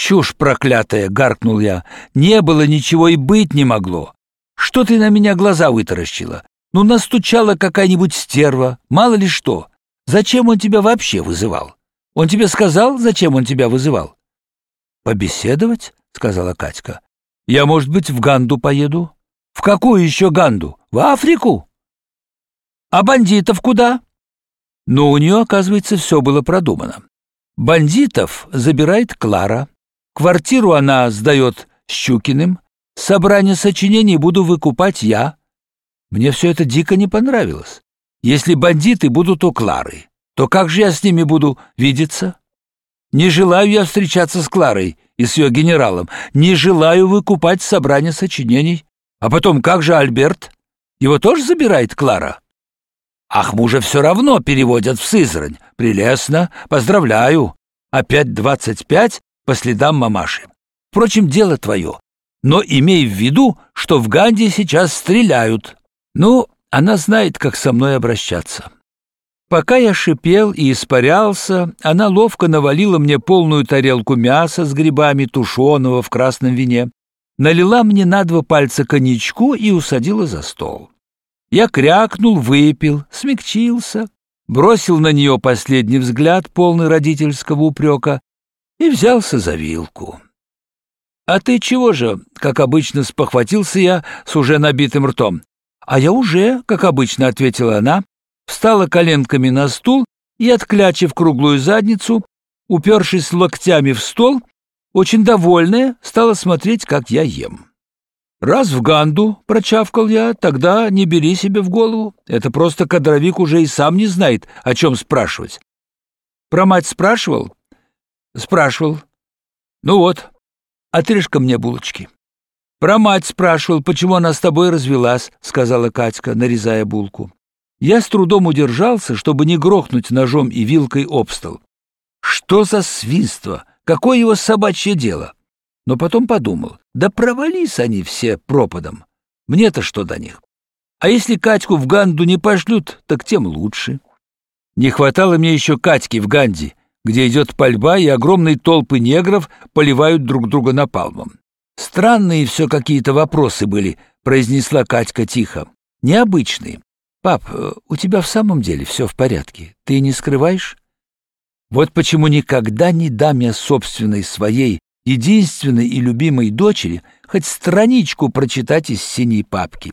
«Чушь проклятая!» — гаркнул я. «Не было ничего и быть не могло. Что ты на меня глаза вытаращила? Ну, настучала какая-нибудь стерва, мало ли что. Зачем он тебя вообще вызывал? Он тебе сказал, зачем он тебя вызывал?» «Побеседовать?» — сказала Катька. «Я, может быть, в Ганду поеду?» «В какую еще Ганду? В Африку?» «А бандитов куда?» Но у нее, оказывается, все было продумано. Бандитов забирает Клара. Квартиру она сдает Щукиным. Собрание сочинений буду выкупать я. Мне все это дико не понравилось. Если бандиты будут у Клары, то как же я с ними буду видеться? Не желаю я встречаться с Кларой и с ее генералом. Не желаю выкупать собрание сочинений. А потом, как же Альберт? Его тоже забирает Клара? Ах, мужа все равно переводят в Сызрань. Прелестно, поздравляю. Опять двадцать пять по следам мамаши. Впрочем, дело твое. Но имей в виду, что в Ганде сейчас стреляют. Ну, она знает, как со мной обращаться. Пока я шипел и испарялся, она ловко навалила мне полную тарелку мяса с грибами тушеного в красном вине, налила мне на два пальца коньячку и усадила за стол. Я крякнул, выпил, смягчился, бросил на нее последний взгляд, полный родительского упрека, и взялся за вилку. «А ты чего же?» — как обычно спохватился я с уже набитым ртом. «А я уже, как обычно», — ответила она, встала коленками на стул и, отклячив круглую задницу, упершись локтями в стол, очень довольная, стала смотреть, как я ем. «Раз в Ганду», — прочавкал я, — «тогда не бери себе в голову. Это просто кадровик уже и сам не знает, о чем спрашивать». «Про мать спрашивал?» «Спрашивал». «Ну вот, отрежь-ка мне булочки». «Про мать спрашивал, почему она с тобой развелась», — сказала Катька, нарезая булку. Я с трудом удержался, чтобы не грохнуть ножом и вилкой об стол. «Что за свинство? Какое его собачье дело?» но потом подумал, да провались они все пропадом. Мне-то что до них? А если Катьку в Ганду не пошлют, так тем лучше. Не хватало мне еще Катьки в Ганде, где идет пальба, и огромные толпы негров поливают друг друга напалмом. Странные все какие-то вопросы были, произнесла Катька тихо. Необычные. Пап, э, у тебя в самом деле все в порядке? Ты не скрываешь? Вот почему никогда не дам я собственной своей единственной и любимой дочери хоть страничку прочитать из синей папки.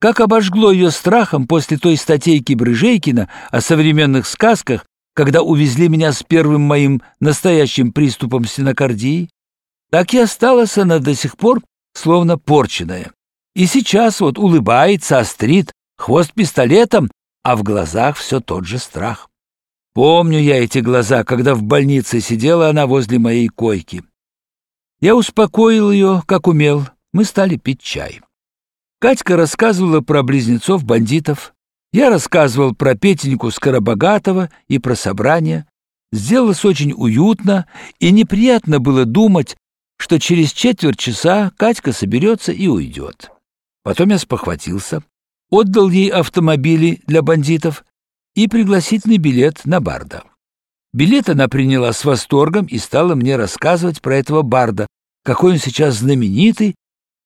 Как обожгло ее страхом после той статейки Брыжейкина о современных сказках, когда увезли меня с первым моим настоящим приступом стенокардии, так и осталась она до сих пор словно порченная. И сейчас вот улыбается, острит, хвост пистолетом, а в глазах все тот же страх. Помню я эти глаза, когда в больнице сидела она возле моей койки. Я успокоил ее, как умел. Мы стали пить чай. Катька рассказывала про близнецов-бандитов. Я рассказывал про Петеньку Скоробогатого и про собрание. Сделалось очень уютно, и неприятно было думать, что через четверть часа Катька соберется и уйдет. Потом я спохватился, отдал ей автомобили для бандитов и пригласительный билет на Барда. Билет она приняла с восторгом и стала мне рассказывать про этого барда, какой он сейчас знаменитый,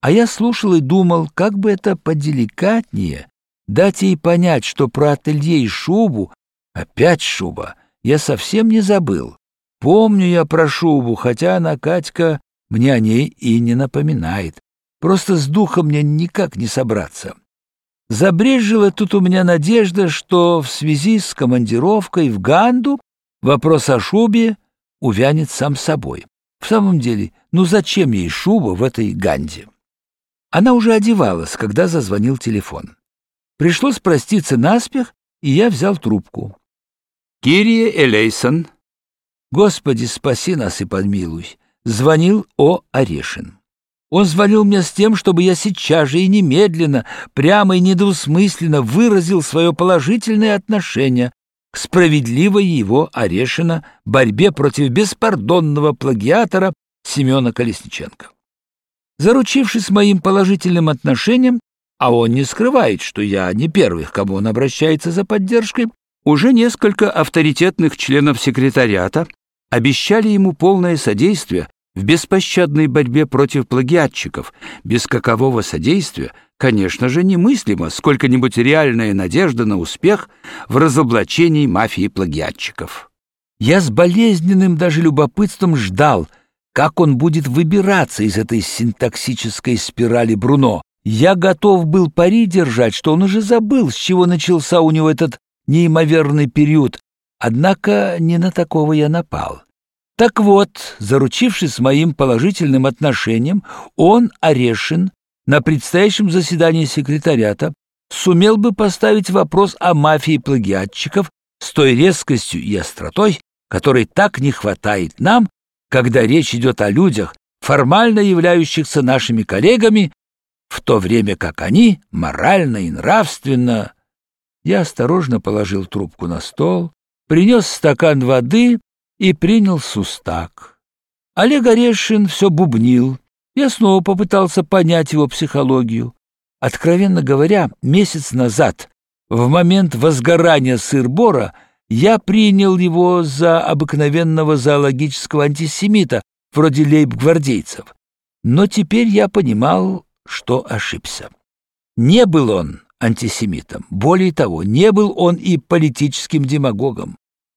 а я слушал и думал, как бы это поделикатнее дать ей понять, что про ателье и шубу, опять шуба, я совсем не забыл. Помню я про шубу, хотя она, Катька, мне о ней и не напоминает. Просто с духом мне никак не собраться. Забрежила тут у меня надежда, что в связи с командировкой в Ганду Вопрос о шубе увянет сам собой. В самом деле, ну зачем ей шуба в этой ганде? Она уже одевалась, когда зазвонил телефон. Пришлось проститься наспех, и я взял трубку. «Кирия Элейсон». «Господи, спаси нас и подмилуй», — звонил О. Орешин. Он звонил мне с тем, чтобы я сейчас же и немедленно, прямо и недвусмысленно выразил свое положительное отношение к справедливой его Орешина борьбе против беспардонного плагиатора Семена Колесниченко. Заручившись моим положительным отношением, а он не скрывает, что я не первый, к кому он обращается за поддержкой, уже несколько авторитетных членов секретариата обещали ему полное содействие в беспощадной борьбе против плагиатчиков, без какового содействия, конечно же, немыслимо сколько-нибудь реальная надежда на успех в разоблачении мафии плагиатчиков. Я с болезненным даже любопытством ждал, как он будет выбираться из этой синтаксической спирали Бруно. Я готов был пари держать, что он уже забыл, с чего начался у него этот неимоверный период, однако не на такого я напал. Так вот, заручившись моим положительным отношением, он, Орешин, на предстоящем заседании секретариата сумел бы поставить вопрос о мафии плагиатчиков с той резкостью и остротой, которой так не хватает нам, когда речь идет о людях, формально являющихся нашими коллегами, в то время как они морально и нравственно... Я осторожно положил трубку на стол, принес стакан воды и принял сустак. Олег Орешин все бубнил. Я снова попытался понять его психологию. Откровенно говоря, месяц назад, в момент возгорания сыр-бора, я принял его за обыкновенного зоологического антисемита, вроде лейб-гвардейцев. Но теперь я понимал, что ошибся. Не был он антисемитом. Более того, не был он и политическим демагогом.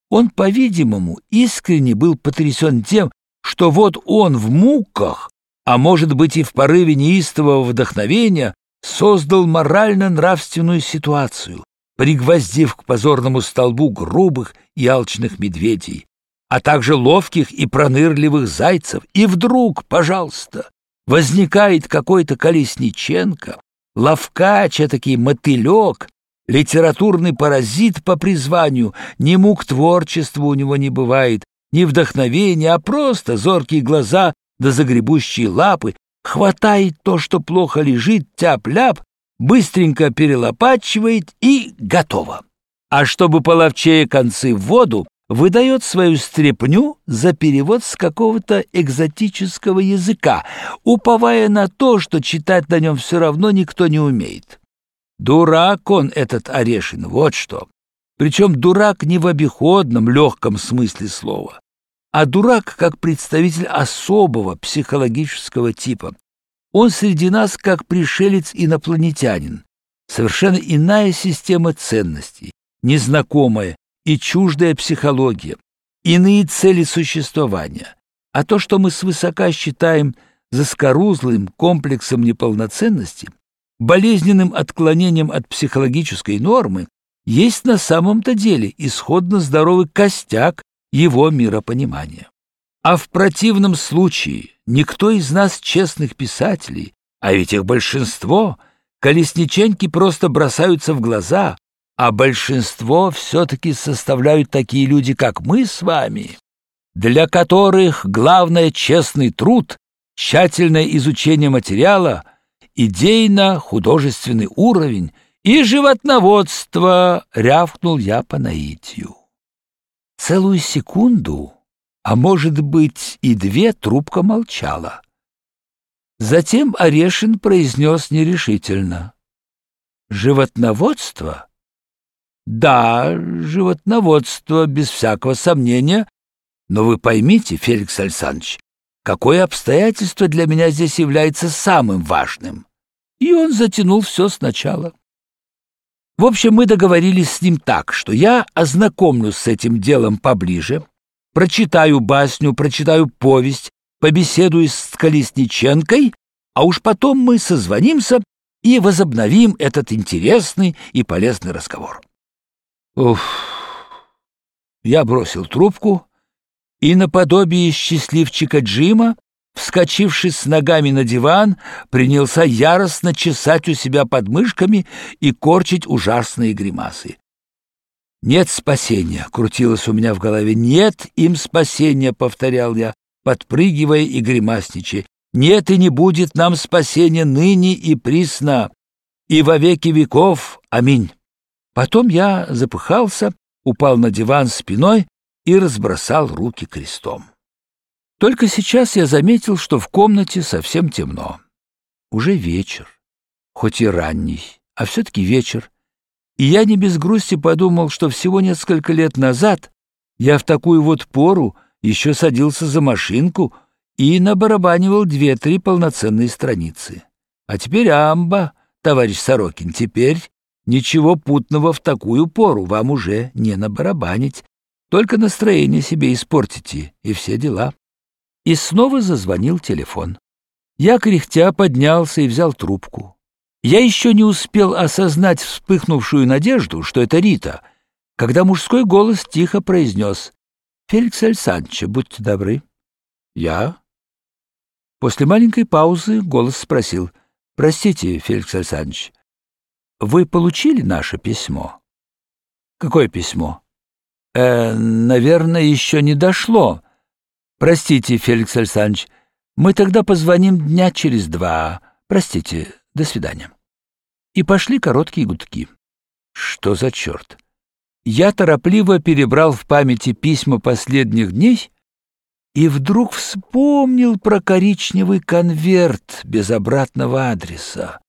Он, по-видимому, искренне был потрясен тем, что вот он в муках, а может быть и в порыве неистового вдохновения, создал морально-нравственную ситуацию, пригвоздив к позорному столбу грубых и алчных медведей, а также ловких и пронырливых зайцев. И вдруг, пожалуйста, возникает какой-то Колесниченко, ловкач, такой мотылек, Литературный паразит по призванию, ни мук творчества у него не бывает, ни вдохновения, а просто зоркие глаза да загребущие лапы, хватает то, что плохо лежит, тяп-ляп, быстренько перелопачивает и готово. А чтобы половчее концы в воду, выдает свою стряпню за перевод с какого-то экзотического языка, уповая на то, что читать на нем все равно никто не умеет. Дурак он, этот Орешин, вот что. Причем дурак не в обиходном, легком смысле слова, а дурак как представитель особого психологического типа. Он среди нас как пришелец-инопланетянин, совершенно иная система ценностей, незнакомая и чуждая психология, иные цели существования. А то, что мы свысока считаем заскорузлым комплексом неполноценности – болезненным отклонением от психологической нормы, есть на самом-то деле исходно здоровый костяк его миропонимания. А в противном случае никто из нас честных писателей, а ведь их большинство, колесниченьки просто бросаются в глаза, а большинство все-таки составляют такие люди, как мы с вами, для которых главное честный труд, тщательное изучение материала — идейно-художественный уровень и животноводство, рявкнул я по наитию. Целую секунду, а может быть и две, трубка молчала. Затем Орешин произнес нерешительно. «Животноводство?» «Да, животноводство, без всякого сомнения. Но вы поймите, Феликс Александрович, какое обстоятельство для меня здесь является самым важным. И он затянул все сначала. В общем, мы договорились с ним так, что я ознакомлюсь с этим делом поближе, прочитаю басню, прочитаю повесть, побеседую с Колесниченкой, а уж потом мы созвонимся и возобновим этот интересный и полезный разговор. Уф! Я бросил трубку и наподобие счастливчика Джима, вскочившись с ногами на диван, принялся яростно чесать у себя подмышками и корчить ужасные гримасы. «Нет спасения!» — крутилось у меня в голове. «Нет им спасения!» — повторял я, подпрыгивая и гримасничая. «Нет и не будет нам спасения ныне и присно, и во веки веков. Аминь!» Потом я запыхался, упал на диван спиной и разбросал руки крестом. Только сейчас я заметил, что в комнате совсем темно. Уже вечер, хоть и ранний, а все-таки вечер. И я не без грусти подумал, что всего несколько лет назад я в такую вот пору еще садился за машинку и набарабанивал две-три полноценные страницы. А теперь амба, товарищ Сорокин, теперь ничего путного в такую пору вам уже не набарабанить, только настроение себе испортите, и все дела. И снова зазвонил телефон. Я, кряхтя, поднялся и взял трубку. Я еще не успел осознать вспыхнувшую надежду, что это Рита, когда мужской голос тихо произнес «Феликс Александрович, будьте добры». «Я?» После маленькой паузы голос спросил «Простите, Феликс Александрович, вы получили наше письмо?» «Какое письмо?» «Э, наверное, еще не дошло. Простите, Феликс Александрович, мы тогда позвоним дня через два. Простите, до свидания. И пошли короткие гудки. Что за черт? Я торопливо перебрал в памяти письма последних дней и вдруг вспомнил про коричневый конверт без обратного адреса.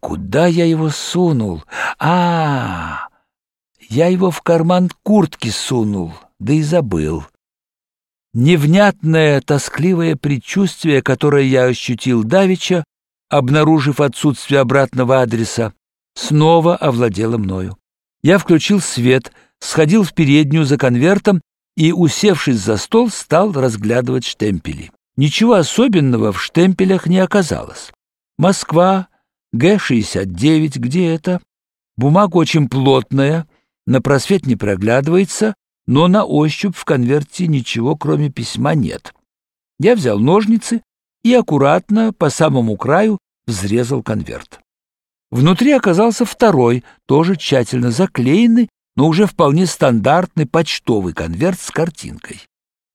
Куда я его сунул? А, -а, а, я его в карман куртки сунул, да и забыл. Невнятное, тоскливое предчувствие, которое я ощутил давеча, обнаружив отсутствие обратного адреса, снова овладело мною. Я включил свет, сходил в переднюю за конвертом и, усевшись за стол, стал разглядывать штемпели. Ничего особенного в штемпелях не оказалось. Москва, Г-69, где это? Бумага очень плотная, на просвет не проглядывается, но на ощупь в конверте ничего, кроме письма, нет. Я взял ножницы и аккуратно по самому краю взрезал конверт. Внутри оказался второй, тоже тщательно заклеенный, но уже вполне стандартный почтовый конверт с картинкой.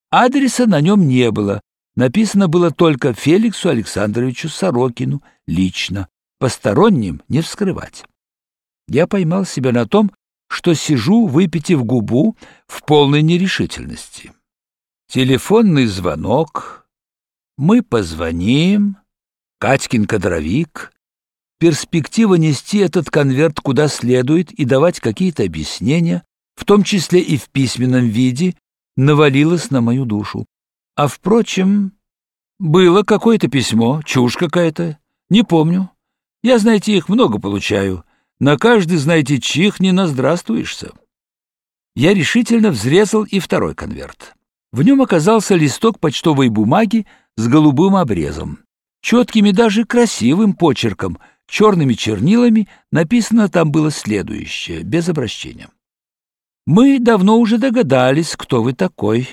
Адреса на нем не было, написано было только Феликсу Александровичу Сорокину лично, посторонним не вскрывать. Я поймал себя на том, что сижу, выпитив губу, в полной нерешительности. Телефонный звонок. Мы позвоним. Катькин кадровик. Перспектива нести этот конверт куда следует и давать какие-то объяснения, в том числе и в письменном виде, навалилась на мою душу. А, впрочем, было какое-то письмо, чушь какая-то, не помню. Я, знаете, их много получаю. На каждый, знаете, чих не наздравствуешься. Я решительно взрезал и второй конверт. В нем оказался листок почтовой бумаги с голубым обрезом. Четкими даже красивым почерком, черными чернилами написано там было следующее, без обращения. «Мы давно уже догадались, кто вы такой,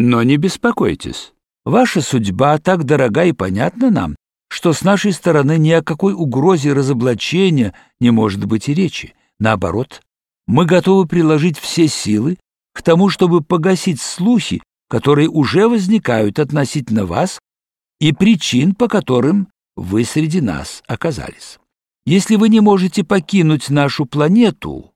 но не беспокойтесь. Ваша судьба так дорога и понятна нам, что с нашей стороны ни о какой угрозе разоблачения не может быть и речи. Наоборот, мы готовы приложить все силы к тому, чтобы погасить слухи, которые уже возникают относительно вас и причин, по которым вы среди нас оказались. Если вы не можете покинуть нашу планету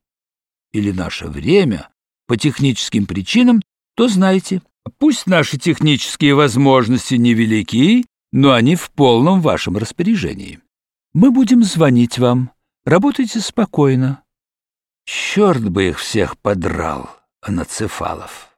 или наше время по техническим причинам, то знайте, пусть наши технические возможности невелики, но они в полном вашем распоряжении. Мы будем звонить вам. Работайте спокойно. Черт бы их всех подрал, Анацефалов.